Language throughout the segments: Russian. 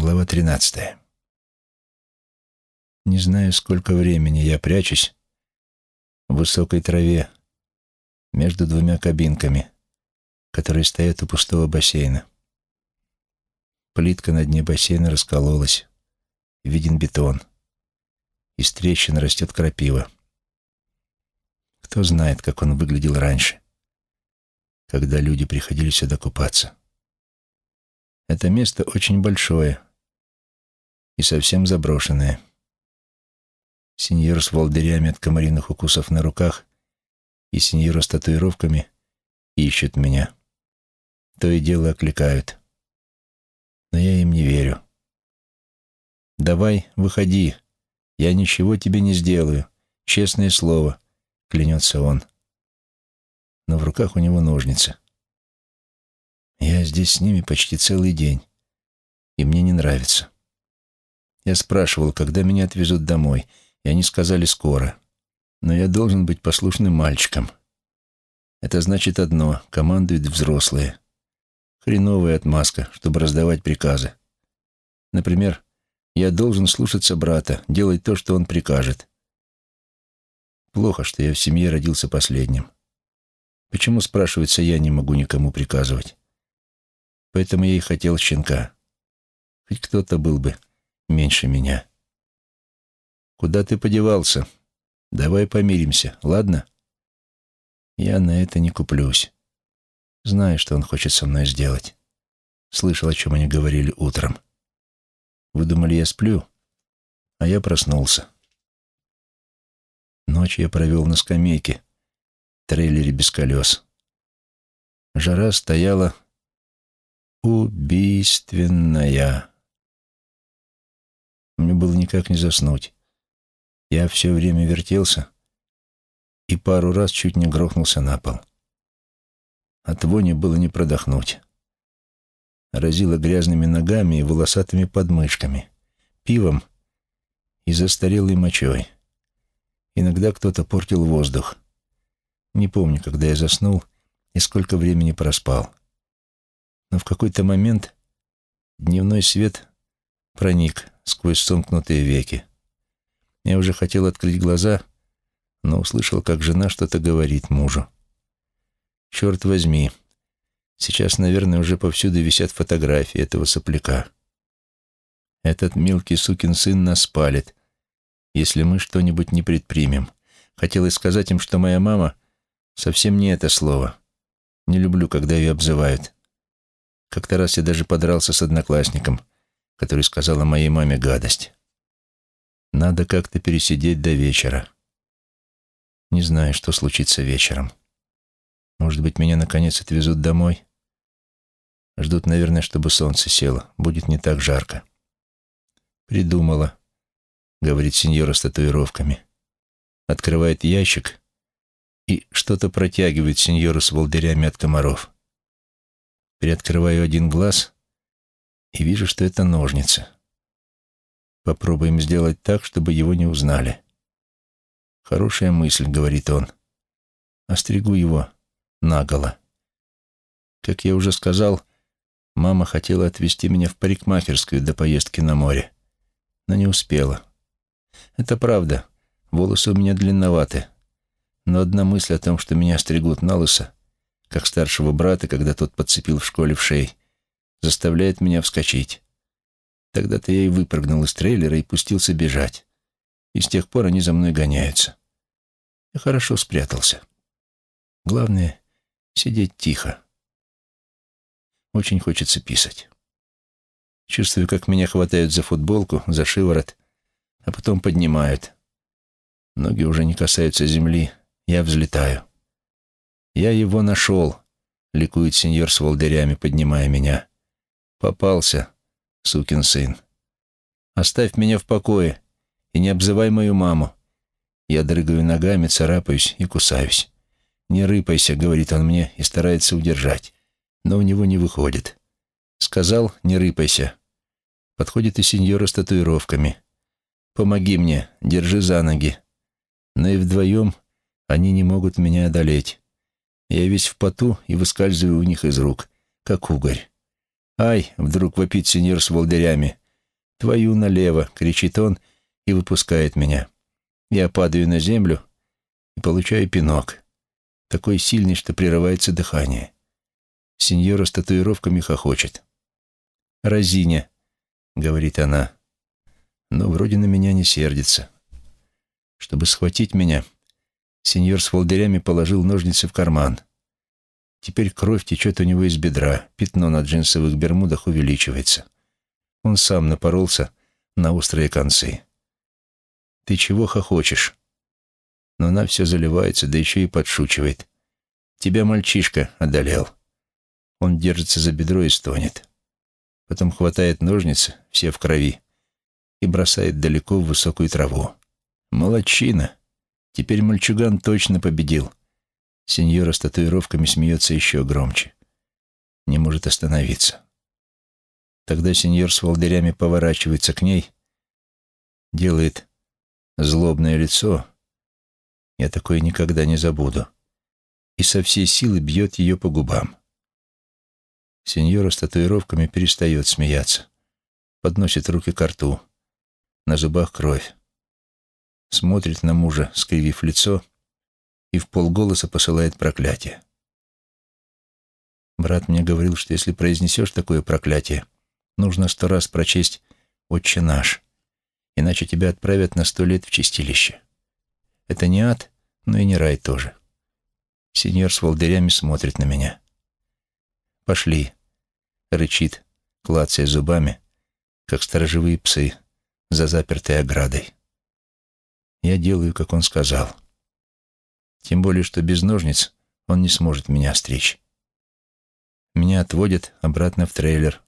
Глава 13. Не знаю, сколько времени я прячусь в высокой траве между двумя кабинками, которые стоят у пустого бассейна. Плитка на дне бассейна раскололась, виден бетон. Из трещин растет крапива. Кто знает, как он выглядел раньше, когда люди приходили сюда купаться. Это место очень большое и совсем заброшенное. Сеньор с волдырями от комариных укусов на руках и сеньор с татуировками ищут меня. То и дело окликают. Но я им не верю. «Давай, выходи. Я ничего тебе не сделаю. Честное слово», — клянется он. Но в руках у него ножницы. Я здесь с ними почти целый день, и мне не нравится. Я спрашивал, когда меня отвезут домой, и они сказали скоро. Но я должен быть послушным мальчиком. Это значит одно — командуют взрослые. Хреновая отмазка, чтобы раздавать приказы. Например, я должен слушаться брата, делать то, что он прикажет. Плохо, что я в семье родился последним. Почему, спрашивается, я не могу никому приказывать? Поэтому я и хотел щенка. Хоть кто-то был бы меньше меня. Куда ты подевался? Давай помиримся, ладно? Я на это не куплюсь. Знаю, что он хочет со мной сделать. Слышал, о чем они говорили утром. Вы думали, я сплю? А я проснулся. Ночь я провел на скамейке, трейлере без колес. Жара стояла убийственная. Мне было никак не заснуть. Я все время вертелся и пару раз чуть не грохнулся на пол. От вони было не продохнуть. Разило грязными ногами и волосатыми подмышками, пивом и застарелой мочой. Иногда кто-то портил воздух. Не помню, когда я заснул и сколько времени проспал. Но в какой-то момент дневной свет проник сквозь сомкнутые веки. Я уже хотел открыть глаза, но услышал, как жена что-то говорит мужу. Черт возьми, сейчас, наверное, уже повсюду висят фотографии этого сопляка. Этот мелкий сукин сын нас палит, если мы что-нибудь не предпримем. Хотелось сказать им, что моя мама совсем не это слово. Не люблю, когда ее обзывают. Как-то раз я даже подрался с одноклассником, который сказал о моей маме гадость. Надо как-то пересидеть до вечера. Не знаю, что случится вечером. Может быть, меня наконец отвезут домой? Ждут, наверное, чтобы солнце село. Будет не так жарко. Придумала, говорит сеньора с татуировками. Открывает ящик и что-то протягивает сеньору с волдырями от комаров. Приоткрываю один глаз и вижу, что это ножницы. Попробуем сделать так, чтобы его не узнали. Хорошая мысль, говорит он. Остригу его наголо. Как я уже сказал, мама хотела отвезти меня в парикмахерскую до поездки на море, но не успела. Это правда, волосы у меня длинноваты, но одна мысль о том, что меня стригут на лысо, как старшего брата, когда тот подцепил в школе в шеи, заставляет меня вскочить. Тогда-то я и выпрыгнул из трейлера и пустился бежать. И с тех пор они за мной гоняются. Я хорошо спрятался. Главное — сидеть тихо. Очень хочется писать. Чувствую, как меня хватают за футболку, за шиворот, а потом поднимают. Ноги уже не касаются земли, я взлетаю. «Я его нашел», — ликует сеньор с волдырями, поднимая меня. «Попался, сукин сын. Оставь меня в покое и не обзывай мою маму». Я дрыгаю ногами, царапаюсь и кусаюсь. «Не рыпайся», — говорит он мне и старается удержать, но у него не выходит. Сказал «не рыпайся». Подходит и сеньора с татуировками. «Помоги мне, держи за ноги». Но и вдвоем они не могут меня одолеть. Я весь в поту и выскальзываю у них из рук, как угорь. «Ай!» — вдруг вопит сеньор с волдырями. «Твою налево!» — кричит он и выпускает меня. Я падаю на землю и получаю пинок, такой сильный, что прерывается дыхание. Сеньора с татуировками хохочет. «Разиня», — говорит она, но вроде на меня не сердится. Чтобы схватить меня, сеньор с волдырями положил ножницы в карман. Теперь кровь течет у него из бедра, пятно на джинсовых бермудах увеличивается. Он сам напоролся на острые концы. «Ты чего хохочешь?» Но она все заливается, да еще и подшучивает. «Тебя мальчишка одолел». Он держится за бедро и стонет. Потом хватает ножницы, все в крови, и бросает далеко в высокую траву. «Молодчина! Теперь мальчуган точно победил!» Сеньора с татуировками смеется еще громче. Не может остановиться. Тогда сеньор с волдырями поворачивается к ней, делает злобное лицо. Я такое никогда не забуду. И со всей силы бьет ее по губам. Сеньора с татуировками перестает смеяться. Подносит руки к рту. На зубах кровь. Смотрит на мужа, скривив лицо, и в полголоса посылает проклятие. Брат мне говорил, что если произнесешь такое проклятие, нужно сто раз прочесть «Отче наш», иначе тебя отправят на сто лет в чистилище. Это не ад, но и не рай тоже. Сеньор с волдырями смотрит на меня. «Пошли», — рычит, клацая зубами, как сторожевые псы за запертой оградой. Я делаю, как он сказал. Тем более, что без ножниц он не сможет меня стричь. Меня отводят обратно в трейлер.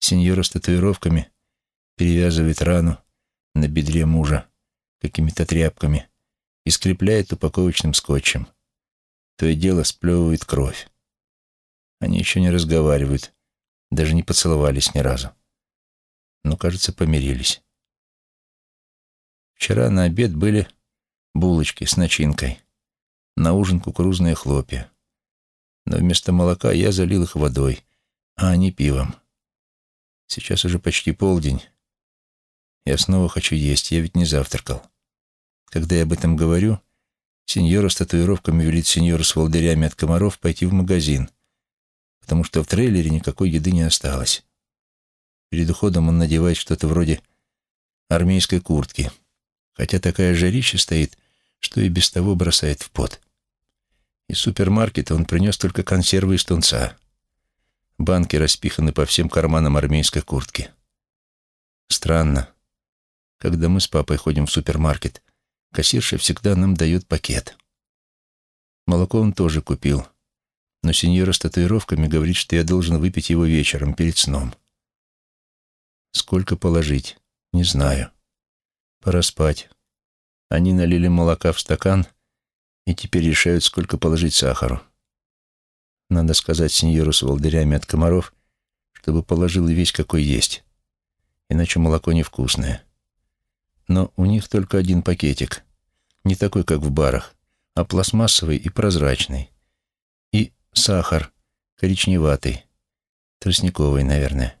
Сеньора с татуировками перевязывает рану на бедре мужа какими-то тряпками и скрепляет упаковочным скотчем. То и дело сплевывает кровь. Они еще не разговаривают, даже не поцеловались ни разу. Но, кажется, помирились. Вчера на обед были булочки с начинкой на ужин кукурузные хлопья. Но вместо молока я залил их водой, а они пивом. Сейчас уже почти полдень. Я снова хочу есть, я ведь не завтракал. Когда я об этом говорю, сеньора с татуировками велит сеньору с волдырями от комаров пойти в магазин, потому что в трейлере никакой еды не осталось. Перед уходом он надевает что-то вроде армейской куртки, хотя такая жарища стоит, что и без того бросает в пот. Из супермаркета он принес только консервы из тунца. Банки распиханы по всем карманам армейской куртки. Странно. Когда мы с папой ходим в супермаркет, кассирша всегда нам дает пакет. Молоко он тоже купил, но сеньора с татуировками говорит, что я должен выпить его вечером, перед сном. Сколько положить? Не знаю. Пора спать. Они налили молока в стакан — и теперь решают, сколько положить сахару. Надо сказать сеньору с волдырями от комаров, чтобы положил весь, какой есть, иначе молоко невкусное. Но у них только один пакетик, не такой, как в барах, а пластмассовый и прозрачный. И сахар, коричневатый, тростниковый, наверное.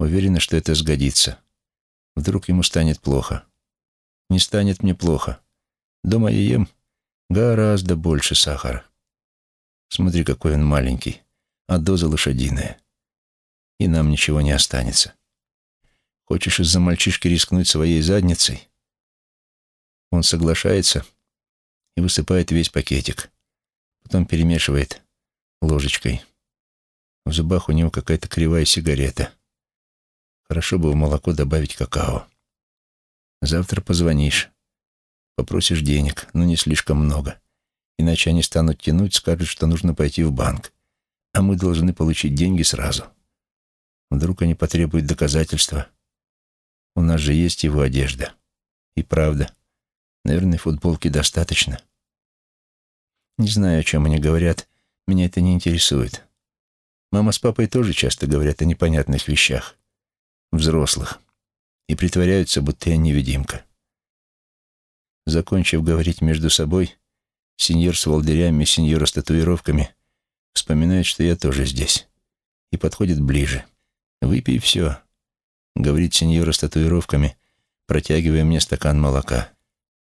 Уверена, что это сгодится. Вдруг ему станет плохо. Не станет мне плохо. Дома я ем Гораздо больше сахара. Смотри, какой он маленький, а доза лошадиная. И нам ничего не останется. Хочешь из-за мальчишки рискнуть своей задницей? Он соглашается и высыпает весь пакетик. Потом перемешивает ложечкой. В зубах у него какая-то кривая сигарета. Хорошо бы в молоко добавить какао. Завтра позвонишь. Попросишь денег, но не слишком много. Иначе они станут тянуть, скажут, что нужно пойти в банк. А мы должны получить деньги сразу. Вдруг они потребуют доказательства. У нас же есть его одежда. И правда. Наверное, футболки достаточно. Не знаю, о чем они говорят. Меня это не интересует. Мама с папой тоже часто говорят о непонятных вещах. Взрослых. И притворяются, будто я невидимка. Закончив говорить между собой, сеньор с волдырями, сеньора с татуировками вспоминает, что я тоже здесь, и подходит ближе. «Выпей все. говорит сеньора с татуировками, протягивая мне стакан молока.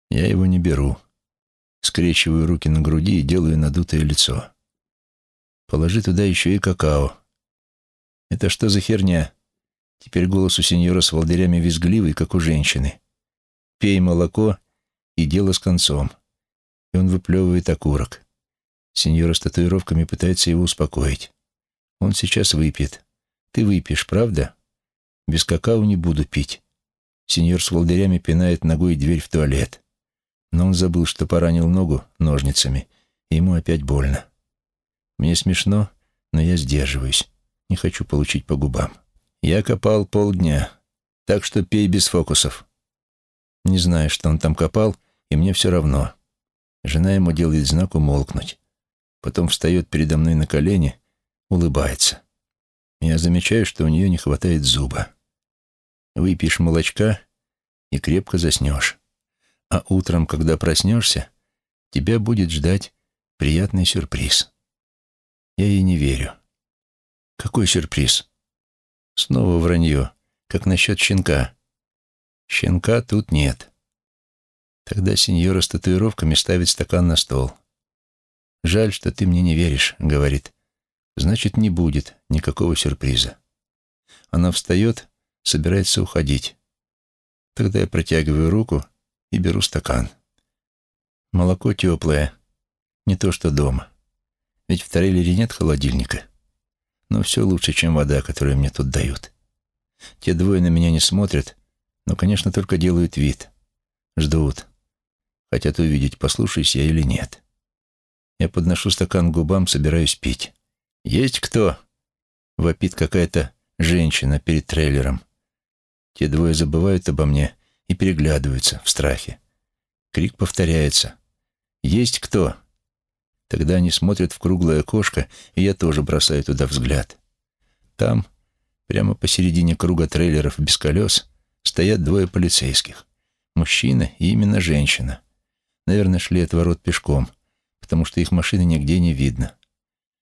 Я его не беру. Скрещиваю руки на груди и делаю надутое лицо. Положи туда еще и какао. Это что за херня? Теперь голос у сеньора с волдырями визгливый, как у женщины. Пей молоко, и дело с концом. И он выплевывает окурок. Сеньора с татуировками пытается его успокоить. Он сейчас выпьет. Ты выпьешь, правда? Без какао не буду пить. Сеньор с волдырями пинает ногой дверь в туалет. Но он забыл, что поранил ногу ножницами, и ему опять больно. Мне смешно, но я сдерживаюсь. Не хочу получить по губам. Я копал полдня, так что пей без фокусов. Не знаю, что он там копал, и мне все равно. Жена ему делает знак умолкнуть. Потом встает передо мной на колени, улыбается. Я замечаю, что у нее не хватает зуба. Выпьешь молочка и крепко заснешь. А утром, когда проснешься, тебя будет ждать приятный сюрприз. Я ей не верю. Какой сюрприз? Снова вранье, как насчет щенка. Щенка тут нет. Тогда сеньора с татуировками ставит стакан на стол. «Жаль, что ты мне не веришь», — говорит. «Значит, не будет никакого сюрприза». Она встает, собирается уходить. Тогда я протягиваю руку и беру стакан. Молоко теплое, не то что дома. Ведь в трейлере нет холодильника. Но все лучше, чем вода, которую мне тут дают. Те двое на меня не смотрят, но, конечно, только делают вид. Ждут. Хотят увидеть, послушаюсь я или нет. Я подношу стакан к губам, собираюсь пить. «Есть кто?» — вопит какая-то женщина перед трейлером. Те двое забывают обо мне и переглядываются в страхе. Крик повторяется. «Есть кто?» Тогда они смотрят в круглое окошко, и я тоже бросаю туда взгляд. Там, прямо посередине круга трейлеров без колес, стоят двое полицейских. Мужчина и именно женщина. Наверное, шли от ворот пешком, потому что их машины нигде не видно.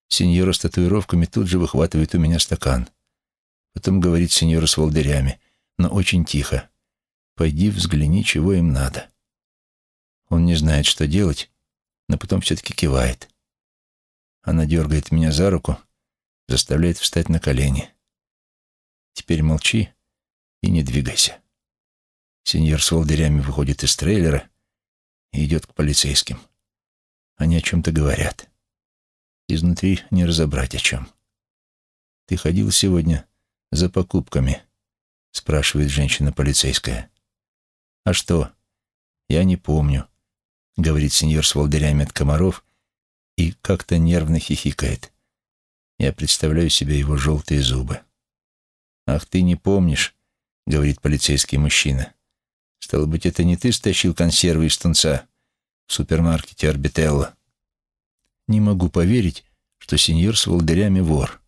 Сеньора с татуировками тут же выхватывает у меня стакан. Потом говорит сеньора с волдырями, но очень тихо. «Пойди взгляни, чего им надо». Он не знает, что делать, но потом все-таки кивает. Она дергает меня за руку, заставляет встать на колени. «Теперь молчи и не двигайся». Сеньор с волдырями выходит из трейлера и идет к полицейским. Они о чем-то говорят. Изнутри не разобрать о чем. «Ты ходил сегодня за покупками?» — спрашивает женщина полицейская. «А что?» «Я не помню», — говорит сеньор с волдырями от комаров и как-то нервно хихикает. Я представляю себе его желтые зубы. «Ах, ты не помнишь», — говорит полицейский мужчина. «Стало быть, это не ты стащил консервы из тунца в супермаркете Орбителла?» Не могу поверить, что сеньор с волдырями вор.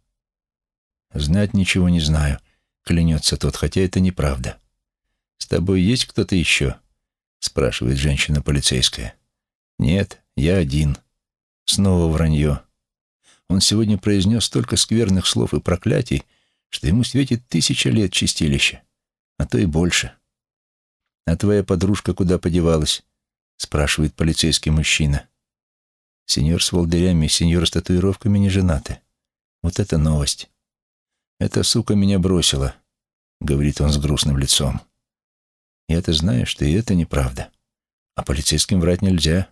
«Знать ничего не знаю», — клянется тот, хотя это неправда. «С тобой есть кто-то еще?» — спрашивает женщина полицейская. «Нет, я один». Снова вранье. Он сегодня произнес столько скверных слов и проклятий, что ему светит тысяча лет чистилища, а то и больше. «А твоя подружка куда подевалась?» — спрашивает полицейский мужчина. Сеньор с волдырями и сеньор с татуировками не женаты. Вот это новость. «Эта сука меня бросила», — говорит он с грустным лицом. «Я-то знаю, что и это неправда. А полицейским врать нельзя.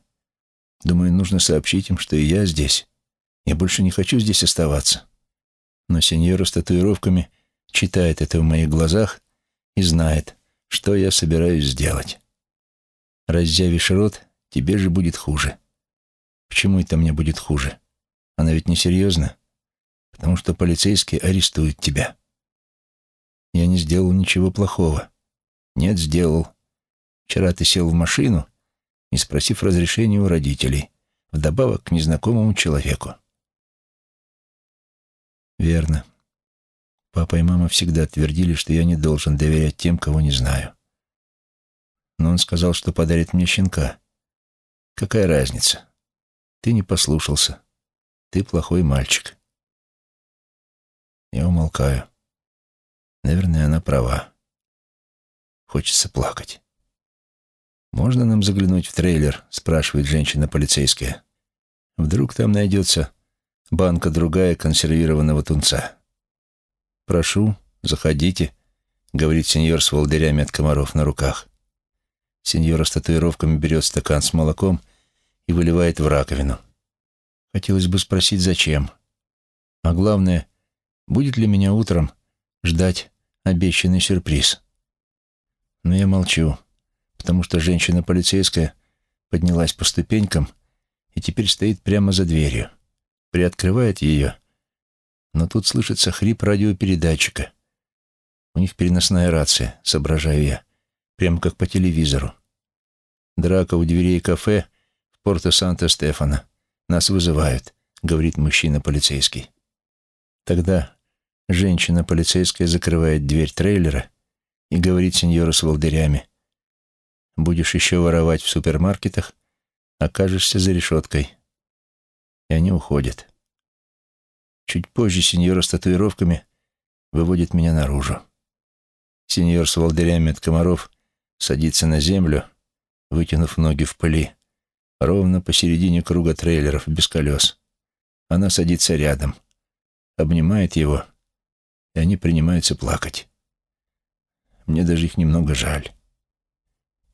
Думаю, нужно сообщить им, что и я здесь. Я больше не хочу здесь оставаться. Но сеньора с татуировками читает это в моих глазах и знает, что я собираюсь сделать. Раззявишь рот, тебе же будет хуже. Почему это мне будет хуже? Она ведь не серьезна. Потому что полицейские арестуют тебя. Я не сделал ничего плохого. Нет, сделал. Вчера ты сел в машину не спросив разрешения у родителей, вдобавок к незнакомому человеку. Верно. Папа и мама всегда твердили, что я не должен доверять тем, кого не знаю. Но он сказал, что подарит мне щенка. Какая разница? Ты не послушался. Ты плохой мальчик. Я умолкаю. Наверное, она права. Хочется плакать. «Можно нам заглянуть в трейлер?» — спрашивает женщина-полицейская. «Вдруг там найдется банка другая консервированного тунца?» «Прошу, заходите», — говорит сеньор с волдырями от комаров на руках. Сеньора с татуировками берет стакан с молоком и выливает в раковину. Хотелось бы спросить, зачем. А главное, будет ли меня утром ждать обещанный сюрприз. Но я молчу, потому что женщина-полицейская поднялась по ступенькам и теперь стоит прямо за дверью. Приоткрывает ее, но тут слышится хрип радиопередатчика. У них переносная рация, соображаю я, прямо как по телевизору. Драка у дверей кафе в Порто-Санто-Стефано. Нас вызывают, говорит мужчина-полицейский. Тогда женщина-полицейская закрывает дверь трейлера и говорит сеньору с волдырями. «Будешь еще воровать в супермаркетах, окажешься за решеткой». И они уходят. Чуть позже сеньора с татуировками выводит меня наружу. Сеньор с волдырями от комаров садится на землю, вытянув ноги в пыли, ровно посередине круга трейлеров без колес. Она садится рядом, обнимает его, и они принимаются плакать. Мне даже их немного жаль.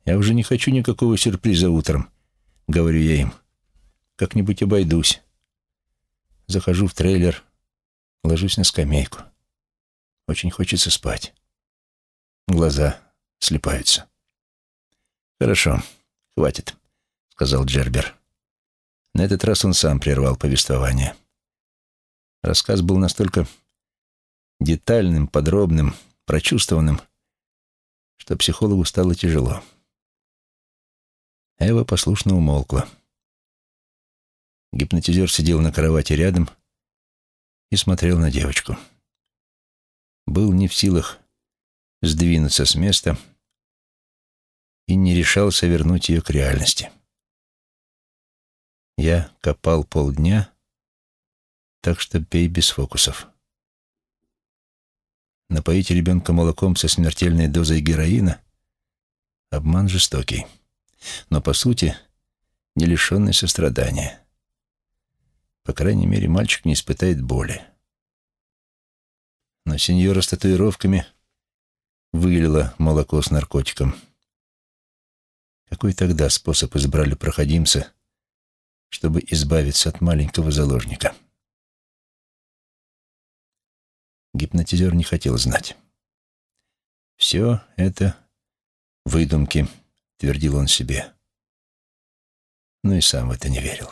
Я уже не хочу никакого сюрприза утром, говорю я им. Как-нибудь обойдусь. Захожу в трейлер, ложусь на скамейку. Очень хочется спать. Глаза слепаются. «Хорошо, хватит», — сказал Джербер. На этот раз он сам прервал повествование. Рассказ был настолько детальным, подробным, прочувствованным, что психологу стало тяжело. Эва послушно умолкла. Гипнотизер сидел на кровати рядом и смотрел на девочку. Был не в силах сдвинуться с места и не решался вернуть ее к реальности. Я копал полдня, так что пей без фокусов. Напоить ребенка молоком со смертельной дозой героина — обман жестокий, но, по сути, не лишенный сострадания. По крайней мере, мальчик не испытает боли. Но сеньора с татуировками вылила молоко с наркотиком. Какой тогда способ избрали проходимцы, чтобы избавиться от маленького заложника? Гипнотизер не хотел знать. «Все это выдумки», — твердил он себе. Но и сам в это не верил.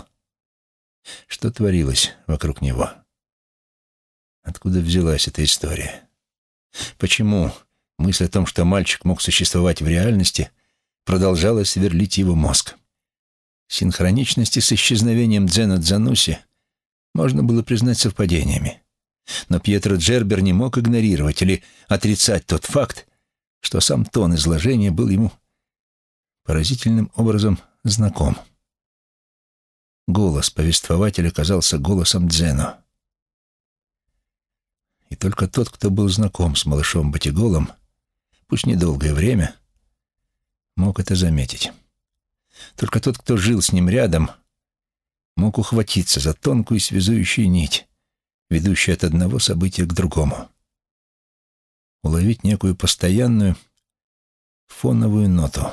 Что творилось вокруг него? Откуда взялась эта история? Почему мысль о том, что мальчик мог существовать в реальности, продолжала сверлить его мозг? Синхроничности с исчезновением Дзена Дзануси можно было признать совпадениями. Но Пьетро Джербер не мог игнорировать или отрицать тот факт, что сам тон изложения был ему поразительным образом знаком. Голос повествователя казался голосом Дзено. И только тот, кто был знаком с малышом Батиголом, пусть недолгое время, мог это заметить. Только тот, кто жил с ним рядом, мог ухватиться за тонкую связующую нить, ведущую от одного события к другому. Уловить некую постоянную фоновую ноту.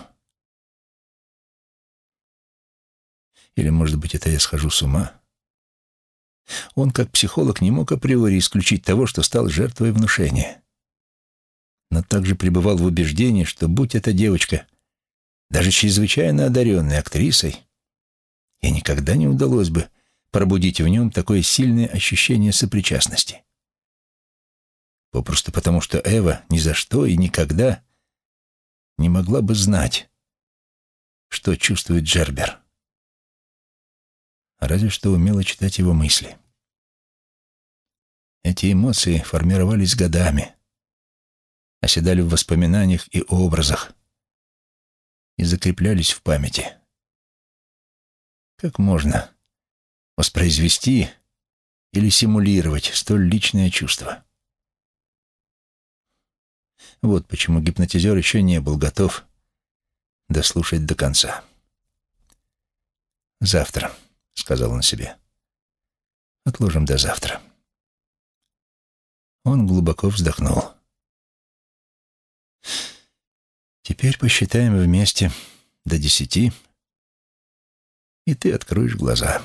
Или, может быть, это я схожу с ума? Он, как психолог, не мог априори исключить того, что стал жертвой внушения. Но также пребывал в убеждении, что, будь эта девочка даже чрезвычайно одаренной актрисой, ей никогда не удалось бы пробудить в нем такое сильное ощущение сопричастности. Попросту потому, что Эва ни за что и никогда не могла бы знать, что чувствует Джербер. Разве что умела читать его мысли. Эти эмоции формировались годами, оседали в воспоминаниях и образах и закреплялись в памяти. Как можно воспроизвести или симулировать столь личное чувство. Вот почему гипнотизер еще не был готов дослушать до конца. «Завтра», — сказал он себе. «Отложим до завтра». Он глубоко вздохнул. «Теперь посчитаем вместе до десяти, и ты откроешь глаза».